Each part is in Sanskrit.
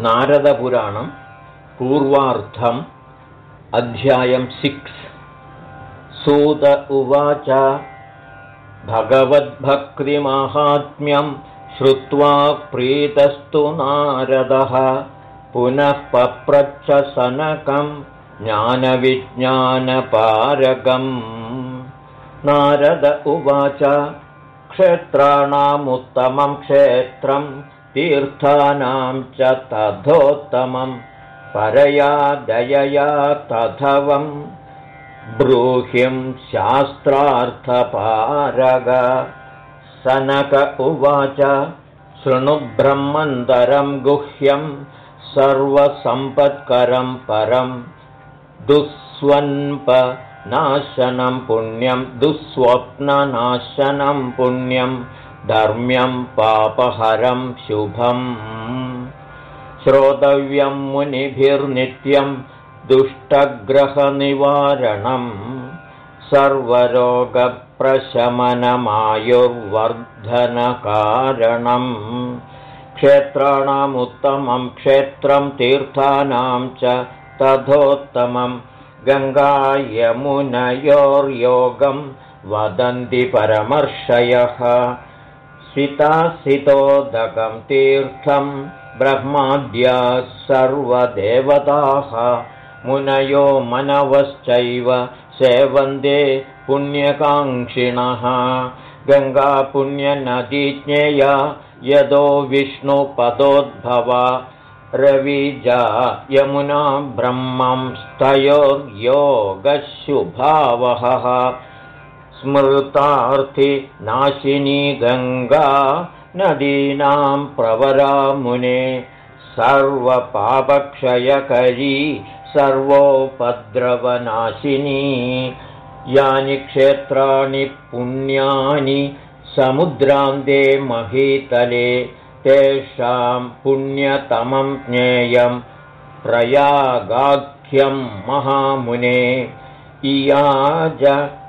नारदपुराणं पूर्वार्थम् अध्यायं सिक्स्। सूत उवाच भगवद्भक्तिमाहात्म्यं श्रुत्वा प्रीतस्तु नारदः पुनः पप्रच्छसनकं ज्ञानविज्ञानपारगम्। नारद उवाच क्षेत्राणामुत्तमं क्षेत्रं तीर्थानां च तथोत्तमं परया दयया तथवं। ब्रूहिं शास्त्रार्थपारग। सनक उवाच शृणुब्रह्मन्तरं गुह्यं सर्वसम्पत्करं परं। दुःस्वन्पनाशनं पुण्यं दुःस्वप्ननाशनं पुण्यं धर्म्यं पापहरं शुभम्। श्रोतव्यं मुनिभिर्नित्यं दुष्टग्रहनिवारणम्। सर्वरोगप्रशमनमायुर्वर्धनकारणम्। क्षेत्राणामुत्तमं क्षेत्रं तीर्थानां च तथोत्तमं। गङ्गायमुनयोर्योगं वदन्ति परमर्षयः सितासितोदकं तीर्थं ब्रह्माद्याः सर्वदेवताः। मुनयो मनवश्चैव सेवन्दे पुण्यकाङ्क्षिणः। गङ्गापुण्यनदीज्ञेया यदो विष्णुपदोद्भवा। रविजा यमुना ब्रह्मं स्तयोर्योगशुभावहः स्मृतार्थि नाशिनी गङ्गा नदीनां प्रवरामुने सर्वपापक्षयकरी सर्वोपद्रवनाशिनी। यानि क्षेत्राणि पुण्यानि समुद्रान्ते महीतले तेषां पुण्यतमं ज्ञेयं प्रयागाख्यं महामुने। इयाज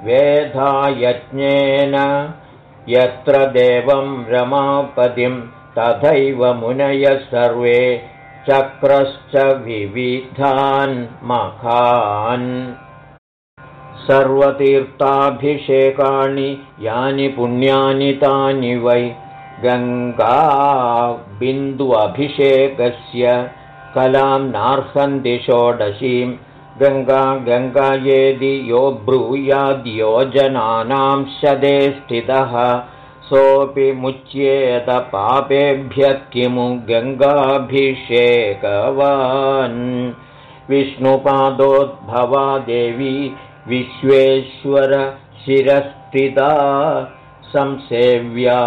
वेधायज्ञेन यत्र देवं रमापदिं तथैव मुनयः सर्वे चक्रश्च विविधान् मखान् सर्वतीर्थाभिषेकाणि यानि पुण्यानि तानि वै गङ्गाबिन्दुअभिषेकस्य कलां नार्हन्ति षोडशीं गङ्गा गङ्गायेदि यो ब्रूयाद्योजनानां शदे स्थितः। सोऽपि मुच्येत पापेभ्यः किमु गङ्गाभिषेकवान्। विष्णुपादोद्भवा देवी विश्वेश्वरशिरस्थिता संसेव्या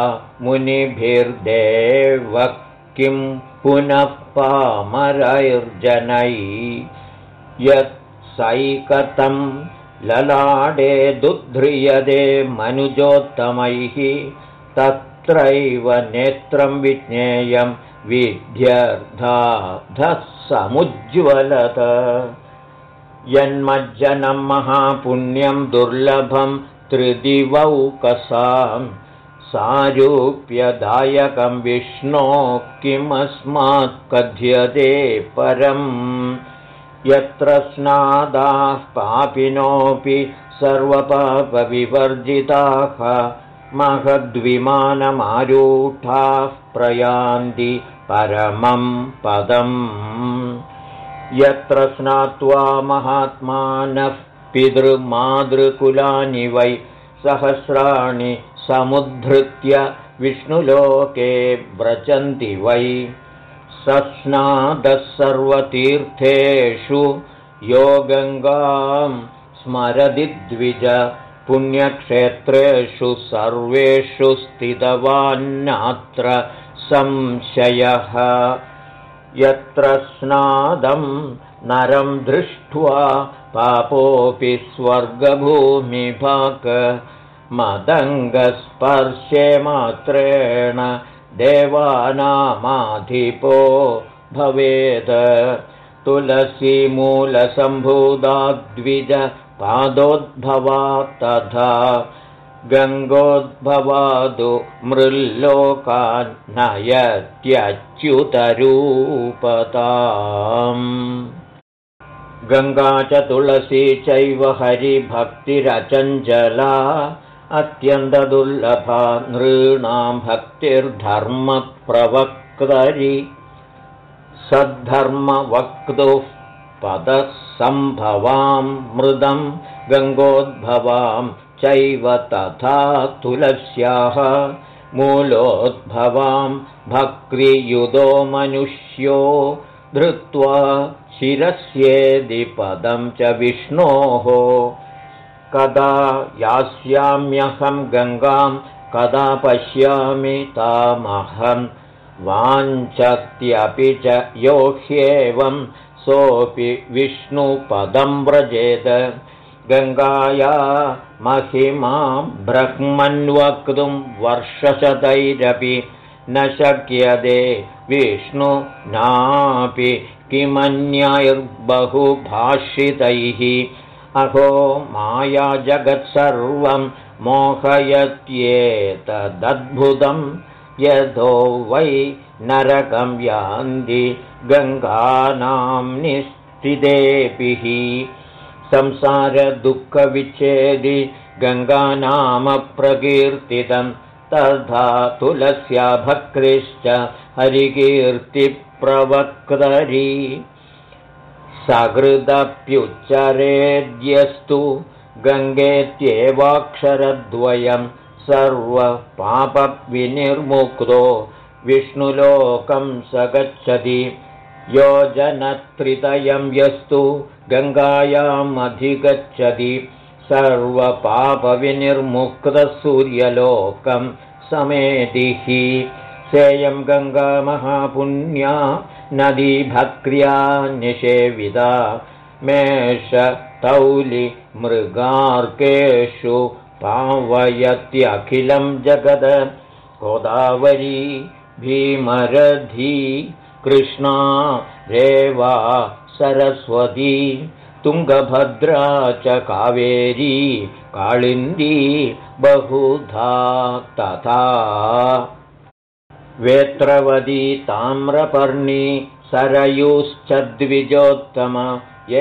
मुनिभिर्देव किं पुनः पामरैर्जनै यत्सैकतं ललाडे दुध्रियदे मनुजोत्तमैः तत्रैव नेत्रं विज्ञेयं विध्यर्थाधः समुज्ज्वलत यन्मज्जनं महापुण्यं दुर्लभं त्रिदिवौकसां सारूप्यदायकं विष्णो किमस्मात् कथ्यते परम् यत्र स्नादाः पापिनोऽपि सर्वपापविवर्जिताः महद्विमानमारूढाः प्रयान्ति परमं पदम्। यत्र स्नात्वा महात्मानः पितृमातृकुलानि वै सहस्राणि समुद्धृत्य विष्णुलोके व्रजन्ति वै सस्नादः सर्वतीर्थेषु यो गङ्गां स्मरति द्विज पुण्यक्षेत्रेषु सर्वेषु स्थितवान्नात्र संशयः। यत्र स्नादं नरं दृष्ट्वा पापोऽपि स्वर्गभूमिभाक मदङ्गस्पर्शे मात्रेण देवानामाधिपो भवेत् तुलसीमूलसम्भूता द्विज पादोद्भवा तथा गङ्गोद्भवादु मृल्लोकान्नयत्यच्युतरूपताम् गङ्गा च तुलसी चैव हरिभक्तिरचञ्चला अत्यन्तदुर्लभा नृणां भक्तिर्धर्मप्रवक्तरि। सद्धर्मवक्तुः पदसम्भवां मृदं गङ्गोद्भवां चैव तथा तुलस्याः। मूलोद्भवां भक्तियुधो मनुष्यो धृत्वा शिरस्येदिपदं च विष्णोः कदा यास्याम्यहं गङ्गां कदा पश्यामि तामहं। वाञ्छत्यपि च यो ह्येवं सोऽपि विष्णुपदं व्रजेत गङ्गाया महिमां ब्रह्मन्वक्तुं वर्षशतैरपि न शक्यते विष्णुनापि किमन्यैर्बहुभाषितैः अहो माया जगत्सर्वं मोहयत्येतदद्भुतं यथो वै नरकं यान्ति गङ्गानां निश्चितेभिः संसारदुःखविच्छेदि गङ्गानामप्रकीर्तितं तथा तुलस्या भक्तिश्च हरिकीर्तिप्रवक्तरी सकृदप्युच्चरेद्यस्तु गङ्गेत्येवाक्षरद्वयं सर्वपापविनिर्मुक्तो विष्णुलोकं स गच्छति योजनत्रितयं यस्तु गङ्गायामधिगच्छति सर्वपापविनिर्मुक्तसूर्यलोकं समेतिः सेयं गङ्गामहापुण्या भक्र्या निषेविदा मेषतौलि मृगार्केषु पावयत्यखिलं जगद। गोदावरी भीमरधी कृष्णा रेवा सरस्वती तुङ्गभद्रा च कावेरी काळिन्दी बहुधा तथा वेत्रवदी ताम्रपर्णी सरयुश्च द्विजोत्तम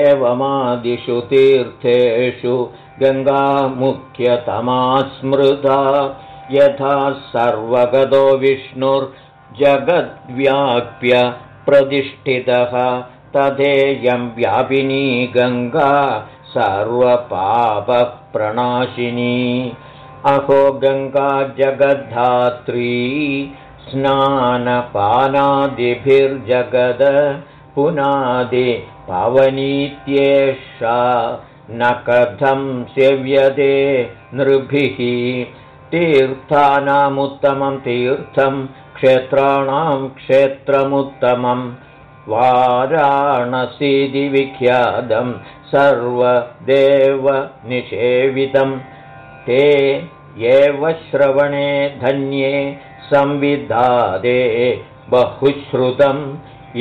एवमादिषु तीर्थेषु गङ्गामुख्यतमा स्मृता यथा सर्वगतो विष्णुर्जगद्व्याप्य प्रतिष्ठितः तथेयं व्यापिनी गङ्गा सर्वपापप्रणाशिनी। अहो गङ्गा जगद्धात्री स्नानपानादिभिर्जगद पुनादि पवनीत्येषा न कथं सेव्यते नृभिः। तीर्थानामुत्तमं तीर्थं क्षेत्राणां क्षेत्रमुत्तमं। वाराणसीति विख्यातं सर्वदेवनिषेवितं। ते एव श्रवणे धन्ये संविधादे बहुश्रुतम्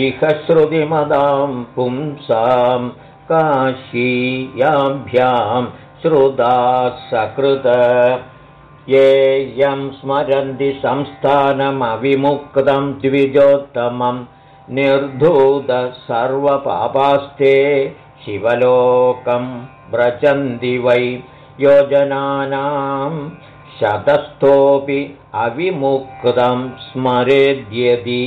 इह श्रुतिमदां पुंसां काशीयाभ्यां श्रुता सकृत। ये यं स्मरन्ति संस्थानमविमुक्तं द्विजोत्तमं निर्धूत सर्वपापास्ते शिवलोकं व्रजन्ति वै योजनानां शतस्थोऽपि अविमुक्तं स्मरेद्यदि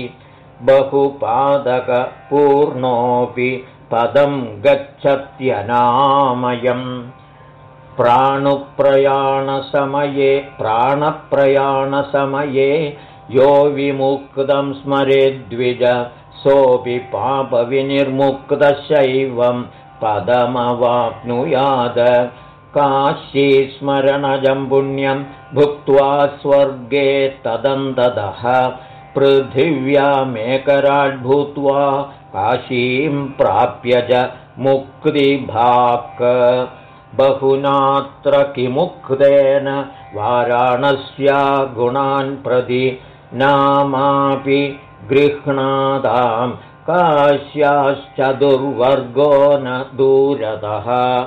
बहुपादकपूर्णोऽपि पदं गच्छत्यनामयम्। प्राणुप्रयाणसमये प्राणप्रयाणसमये यो विमुक्तं स्मरेद्विज सोऽपि पापविनिर्मुक्तशैवं पदमवाप्नुयाद काशीस्मरणजं पुण्यं भुक्त्वा स्वर्गे तदन्तदः। पृथिव्यामेकराड्भूत्वा काशीं प्राप्य च मुक्तिभाक्। बहुनात्र किमुक्तेन वाराणस्या गुणान् प्रति नामापि गृह्णातां काश्याश्च दुर्वर्गो न दूरतः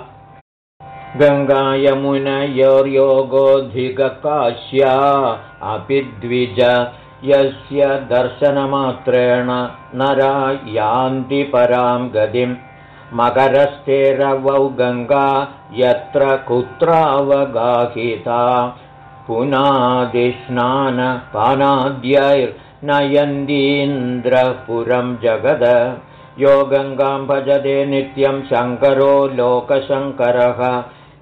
गङ्गायमुनयोर्योगोऽधिककाश्या अपि द्विज यस्य दर्शनमात्रेण नरा यान्ति परां गतिम् मकरस्तेरवौ गङ्गा यत्र कुत्रावगाहिता। पुनादिस्नानपानाद्यैर्नयन्दीन्द्रपुरं जगद। यो गङ्गां भजते नित्यं शङ्करो लोकशङ्करः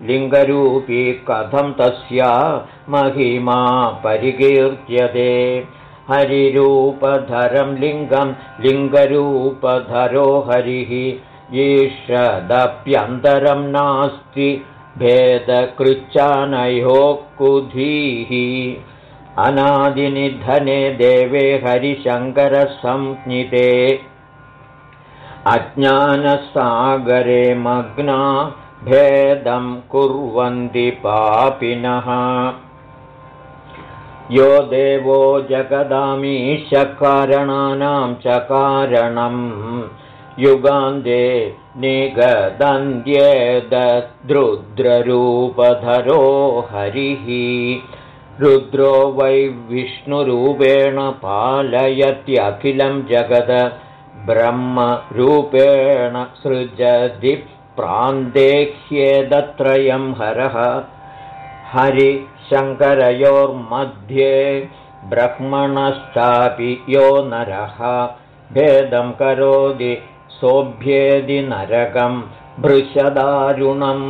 लिङ्गरूपी कथं तस्या महिमा परिकीर्त्यते? हरिरूपधरं लिङ्गं लिङ्गरूपधरो हरिः ईषदप्यन्तरं नास्ति भेदकृच्चानयोः कुधीः अनादिनिधने देवे हरिशङ्करसंज्ञिते। अज्ञानसागरे मग्ना भेदं कुर्वन्ति पापिनः। यो देवो जगदामीशकारणानां च कारणम् युगान्ते निगदन्त्येदद्रुद्ररूपधरो हरिः। रुद्रो वै विष्णुरूपेण पालयत्यखिलं जगद ब्रह्मरूपेण सृजति प्रान्तेह्येदत्रयं हरः। हरिशङ्करयोर्मध्ये ब्रह्मणश्चापि यो नरः। भेदं करोति सोऽभ्येदि नरकं भृशदारुणम्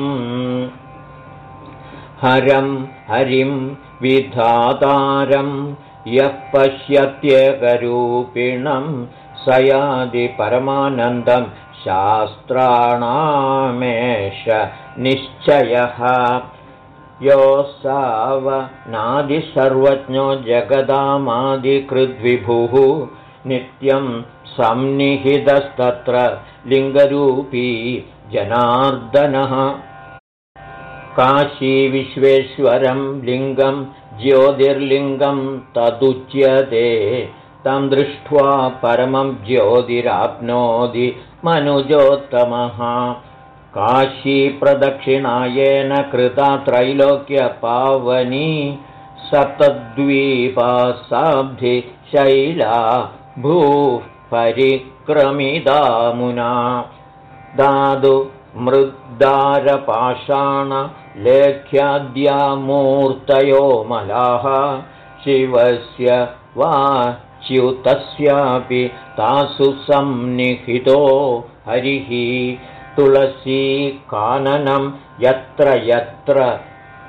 हरं हरिं विधातारं यः पश्यत्येकरूपिणं स यादि परमानन्दं शास्त्राणामेष निश्चयः। योऽसावनादिसर्वज्ञो जगदामादिकृद्विभुः नित्यं संनिहितस्तत्र लिङ्गरूपी जनार्दनः। काशीविश्वेश्वरं लिङ्गं ज्योतिर्लिङ्गं तदुच्यते तं दृष्ट्वा परमं ज्योतिराप्नोति मनुजोत्तमः। काशीप्रदक्षिणायेन कृता त्रैलोक्यपावनी सप्तद्वीपा शैला भूः परिक्रमिदामुना। दादु मृद्दारपाषाणलेख्याद्यामूर्तयो मलाः शिवस्य वा च्युतस्यापि तासु संनिहितो हरिः। तुलसीकाननं यत्र यत्र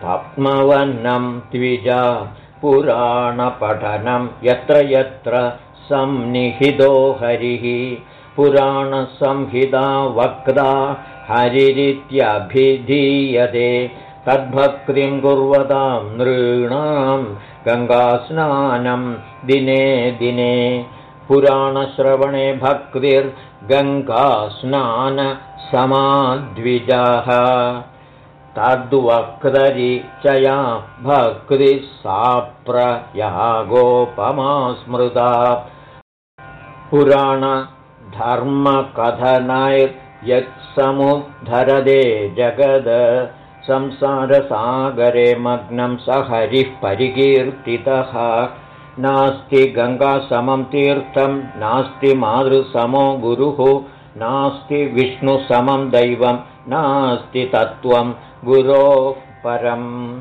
पद्मवनं द्विजा पुराणपठनं यत्र यत्र संनिहितो हरिः। पुराणसंहिता वक्ता हरिरित्यभिधीयते तद्भक्तिं कुर्वतां नृणां गङ्गास्नानं दिने दिने पुराणश्रवणे भक्तिर्गङ्गास्नानसमाद्विजाः तद्वक्तरि च या भक्तिः सा प्रयागोपमा स्मृता पुराणधर्मकथनैर्यत्समुद्धरदे जगद संसारसागरे मग्नं स हरिः परिकीर्तितः। नास्ति गङ्गासमं तीर्थं नास्ति मातृसमो गुरुः नास्ति विष्णुसमं दैवं नास्ति तत्त्वं गुरोः परम्।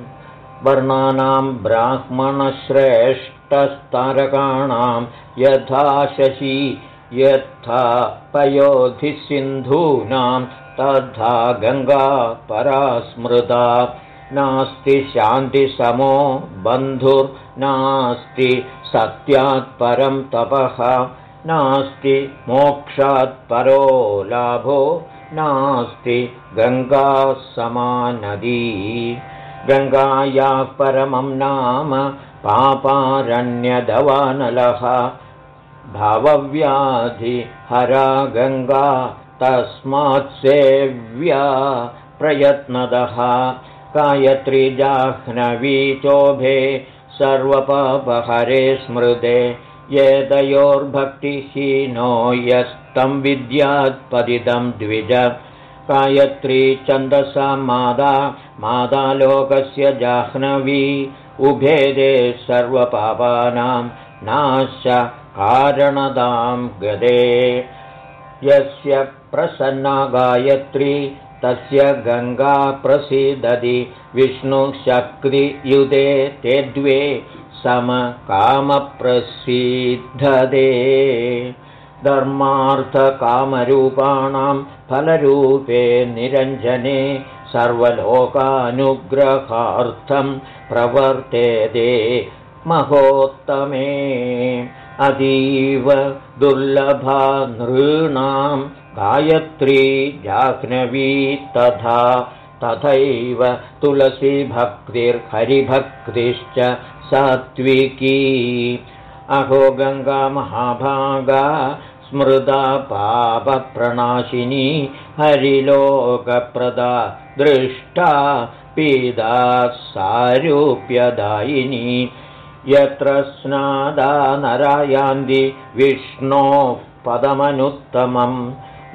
वर्णानां ब्राह्मणश्रेष्ठस्तारकाणां यथा शशी यथा पयोधिसिन्धूनां तथा गङ्गा परा स्मृता नास्ति शान्तिसमो बन्धुर्नास्ति सत्यात्परं तपः। नास्ति मोक्षात्परो लाभो। नास्ति गङ्गा समानदी। गङ्गायाः परमं नाम पापारण्यदवानलः। भवव्याधिहरा गङ्गा तस्मात् सेव्या प्रयत्नदः गायत्रीजाह्नवीचोभे सर्वपापहरे स्मृते। एतयोर्भक्तिहीनो यस्तं विद्यात्पदितं द्विज। गायत्री छन्दसा मादा। मादालोकस्य जाह्नवी। उभेदे सर्वपापानां नाश कारणदां गदे। यस्य प्रसन्ना गायत्री तस्य गङ्गा प्रसीदति। विष्णुशक्तियुते ते द्वे समकामप्रसीद्धदे धर्मार्थकामरूपाणां फलरूपे निरञ्जने सर्वलोकानुग्रहार्थं प्रवर्तेते महोत्तमे अतीव दुर्लभा नृणां गायत्री जाह्नवी तथा तथैव तुलसीभक्तिर्हरिभक्तिश्च सात्विकी। अहो गङ्गा महाभागा स्मृदा पापप्रणाशिनी हरिलोकप्रदा दृष्टा पीदा सारूप्यदायिनी यत्र स्नादा नरायान्ति विष्णोः पदमनुत्तमम्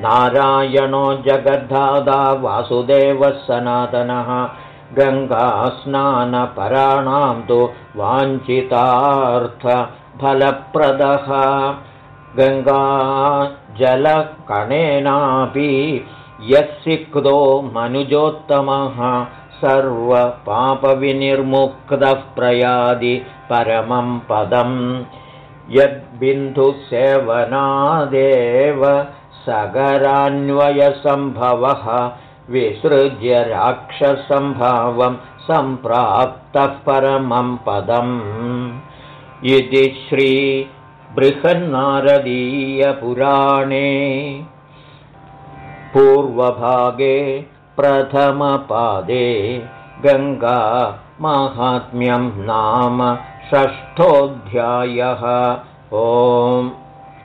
नारायणो जगद्धादा वासुदेवः सनातनः गङ्गास्नानपराणां तु वाञ्छितार्थफलप्रदः। गङ्गाजलकणेनापि यः सिक्तो मनुजोत्तमः सर्वपापविनिर्मुक्तः प्रयादि परमं पदम्। यद्बिन्दुसेवनादेव सगरान्वयसम्भवः विसृज्य राक्षसम्भावं सम्प्राप्तः परमं पदम्। इति श्रीबृहन्नारदीयपुराणे पूर्वभागे प्रथमपादे गङ्गा माहात्म्यं नाम षष्ठोऽध्यायः। ओम्